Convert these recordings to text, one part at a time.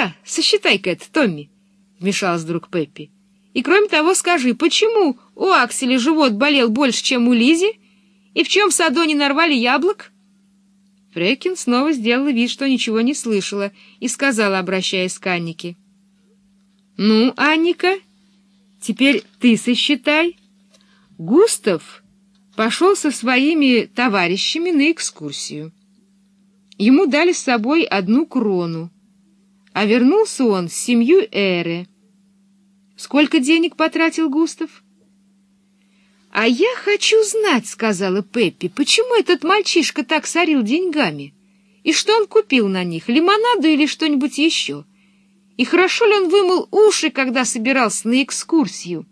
да, сосчитай-ка это, Томми, — вмешалась вдруг Пеппи. И кроме того, скажи, почему у Акселя живот болел больше, чем у Лизи? И в чем в саду не нарвали яблок? Фрекин снова сделала вид, что ничего не слышала, и сказала, обращаясь к Аннике. — Ну, Анника, теперь ты сосчитай. Густав пошел со своими товарищами на экскурсию. Ему дали с собой одну крону, а вернулся он с семью Эры. Сколько денег потратил Густав? — А я хочу знать, — сказала Пеппи, — почему этот мальчишка так сорил деньгами? И что он купил на них, лимонаду или что-нибудь еще? И хорошо ли он вымыл уши, когда собирался на экскурсию?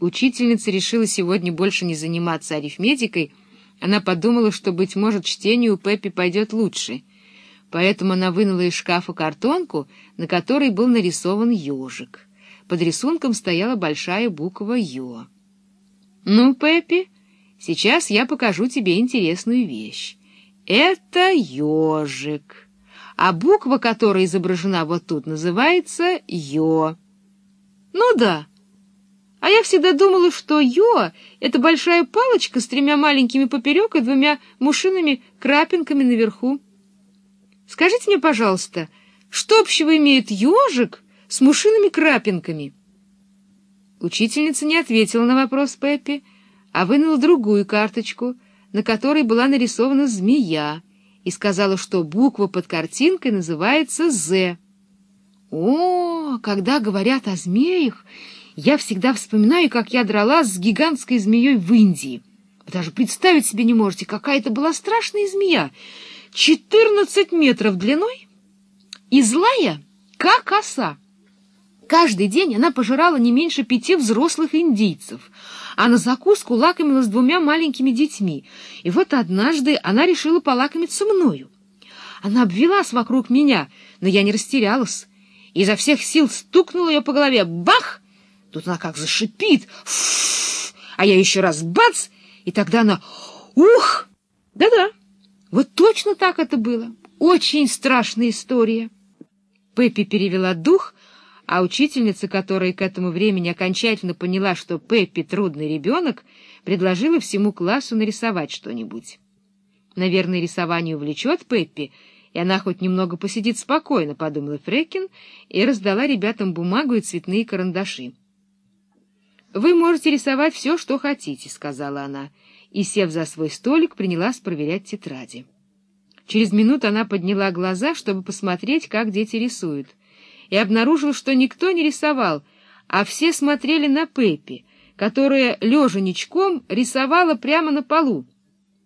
Учительница решила сегодня больше не заниматься арифметикой. Она подумала, что, быть может, чтению у Пеппи пойдет лучше. Поэтому она вынула из шкафа картонку, на которой был нарисован ежик. Под рисунком стояла большая буква «Ё». «Ну, Пеппи, сейчас я покажу тебе интересную вещь. Это ежик, а буква, которая изображена вот тут, называется «Ё». Ну да, а я всегда думала, что «Ё» — это большая палочка с тремя маленькими поперек и двумя мушиными крапинками наверху. Скажите мне, пожалуйста, что общего имеет ежик с мушиными крапинками?» Учительница не ответила на вопрос Пеппи, а вынула другую карточку, на которой была нарисована змея, и сказала, что буква под картинкой называется «З». О, когда говорят о змеях, я всегда вспоминаю, как я дралась с гигантской змеей в Индии. Вы даже представить себе не можете, какая это была страшная змея. Четырнадцать метров длиной и злая, как оса. Каждый день она пожирала не меньше пяти взрослых индийцев, а на закуску лакомилась двумя маленькими детьми. И вот однажды она решила полакомиться мною. Она обвелась вокруг меня, но я не растерялась. Изо всех сил стукнула ее по голове. Бах! Тут она как зашипит. Фу! А я еще раз бац! И тогда она... Ух! Да-да, вот точно так это было. Очень страшная история. Пеппи перевела дух, а учительница, которая к этому времени окончательно поняла, что Пеппи трудный ребенок, предложила всему классу нарисовать что-нибудь. Наверное, рисование увлечет Пеппи, и она хоть немного посидит спокойно, — подумала Фрекин, и раздала ребятам бумагу и цветные карандаши. — Вы можете рисовать все, что хотите, — сказала она, и, сев за свой столик, принялась проверять тетради. Через минуту она подняла глаза, чтобы посмотреть, как дети рисуют — и обнаружил, что никто не рисовал, а все смотрели на Пеппи, которая, лежа ничком, рисовала прямо на полу.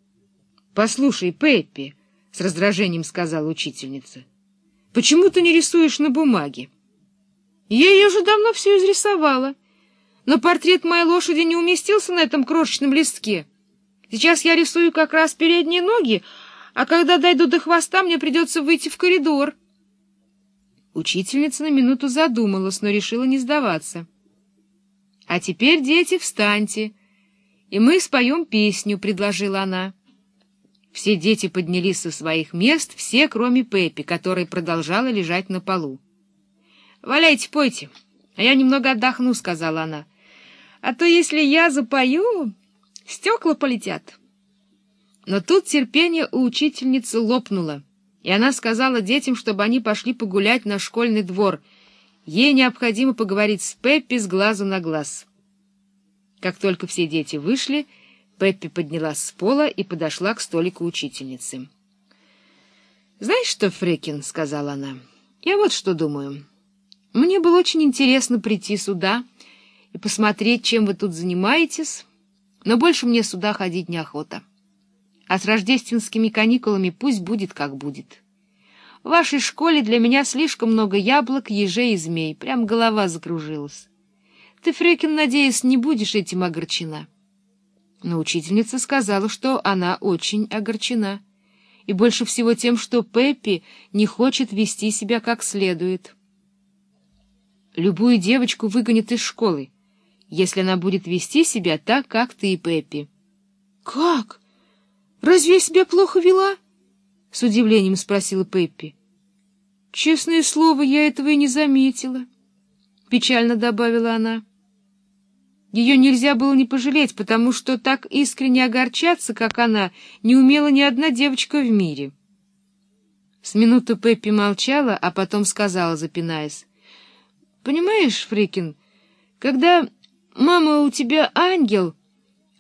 — Послушай, Пеппи, — с раздражением сказала учительница, — почему ты не рисуешь на бумаге? — Я ее уже давно все изрисовала, но портрет моей лошади не уместился на этом крошечном листке. Сейчас я рисую как раз передние ноги, а когда дойду до хвоста, мне придется выйти в коридор. Учительница на минуту задумалась, но решила не сдаваться. — А теперь, дети, встаньте, и мы споем песню, — предложила она. Все дети поднялись со своих мест, все, кроме Пеппи, которая продолжала лежать на полу. — Валяйте, пойте, а я немного отдохну, — сказала она. — А то, если я запою, стекла полетят. Но тут терпение у учительницы лопнуло и она сказала детям, чтобы они пошли погулять на школьный двор. Ей необходимо поговорить с Пеппи с глазу на глаз. Как только все дети вышли, Пеппи поднялась с пола и подошла к столику учительницы. — Знаешь что, Фрекин, — сказала она, — я вот что думаю. Мне было очень интересно прийти сюда и посмотреть, чем вы тут занимаетесь, но больше мне сюда ходить неохота. А с рождественскими каникулами пусть будет, как будет. В вашей школе для меня слишком много яблок, ежей и змей. Прям голова закружилась. Ты, Фрекин, надеюсь, не будешь этим огорчена. Но учительница сказала, что она очень огорчена. И больше всего тем, что Пеппи не хочет вести себя как следует. Любую девочку выгонят из школы, если она будет вести себя так, как ты и Пеппи. — Как? Разве я себя плохо вела? — с удивлением спросила Пеппи. Честное слово, я этого и не заметила, — печально добавила она. Ее нельзя было не пожалеть, потому что так искренне огорчаться, как она, не умела ни одна девочка в мире. С минуту Пеппи молчала, а потом сказала, запинаясь. — Понимаешь, Фрикин, когда мама у тебя ангел,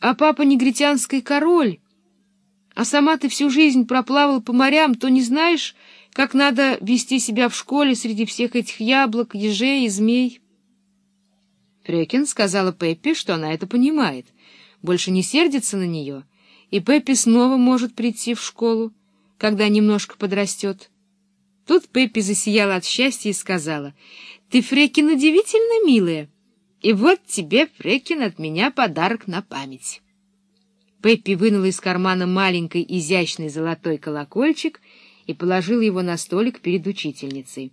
а папа негритянский король, а сама ты всю жизнь проплавал по морям, то не знаешь, как надо вести себя в школе среди всех этих яблок, ежей и змей. Фрекин сказала Пеппи, что она это понимает, больше не сердится на нее, и Пеппи снова может прийти в школу, когда немножко подрастет. Тут Пеппи засияла от счастья и сказала, «Ты, Фрекин, удивительно милая, и вот тебе, Фрекин, от меня подарок на память». Пеппи вынула из кармана маленький изящный золотой колокольчик и положила его на столик перед учительницей.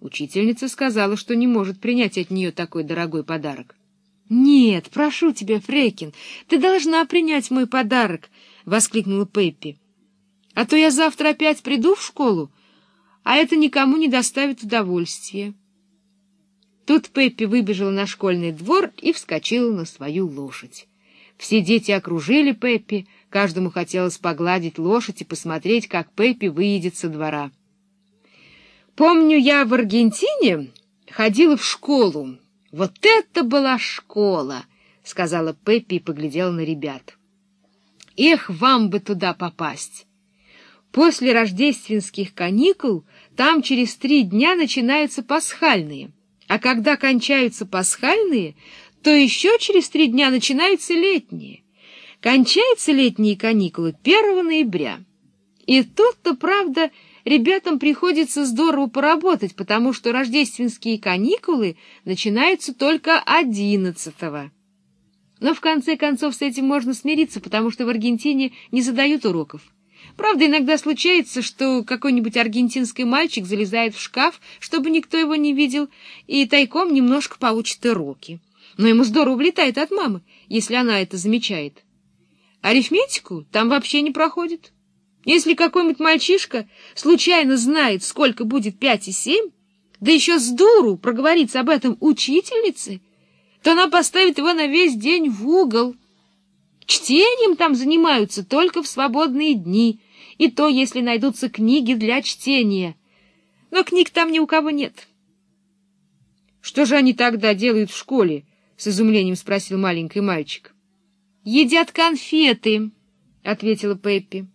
Учительница сказала, что не может принять от нее такой дорогой подарок. — Нет, прошу тебя, Фрекин, ты должна принять мой подарок! — воскликнула Пеппи. — А то я завтра опять приду в школу, а это никому не доставит удовольствия. Тут Пеппи выбежала на школьный двор и вскочила на свою лошадь. Все дети окружили Пеппи, каждому хотелось погладить лошадь и посмотреть, как Пеппи выедет со двора. Помню, я в Аргентине ходила в школу. Вот это была школа, — сказала Пеппи и поглядела на ребят. Эх, вам бы туда попасть! После рождественских каникул там через три дня начинаются пасхальные, а когда кончаются пасхальные, то еще через три дня начинаются летние. Кончаются летние каникулы 1 ноября. И тут-то, правда, ребятам приходится здорово поработать, потому что рождественские каникулы начинаются только одиннадцатого. Но в конце концов с этим можно смириться, потому что в Аргентине не задают уроков. Правда, иногда случается, что какой-нибудь аргентинский мальчик залезает в шкаф, чтобы никто его не видел, и тайком немножко получит уроки. Но ему здорово влетает от мамы, если она это замечает. Арифметику там вообще не проходит. Если какой-нибудь мальчишка случайно знает, сколько будет пять и семь, да еще с дуру проговорится об этом учительнице, то она поставит его на весь день в угол. Чтением там занимаются только в свободные дни, и то, если найдутся книги для чтения. Но книг там ни у кого нет. — Что же они тогда делают в школе? — с изумлением спросил маленький мальчик. — Едят конфеты, — ответила Пеппи.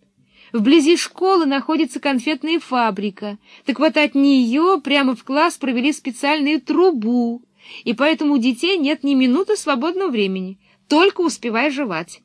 Вблизи школы находится конфетная фабрика. Так вот от нее прямо в класс провели специальную трубу, и поэтому у детей нет ни минуты свободного времени, только успевай жевать.